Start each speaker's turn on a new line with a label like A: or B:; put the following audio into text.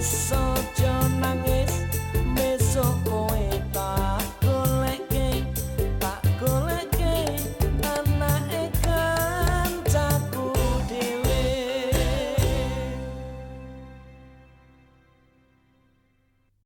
A: so